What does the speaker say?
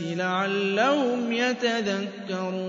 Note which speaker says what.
Speaker 1: لَعَلَّهُمْ يَتَذَكَّرُونَ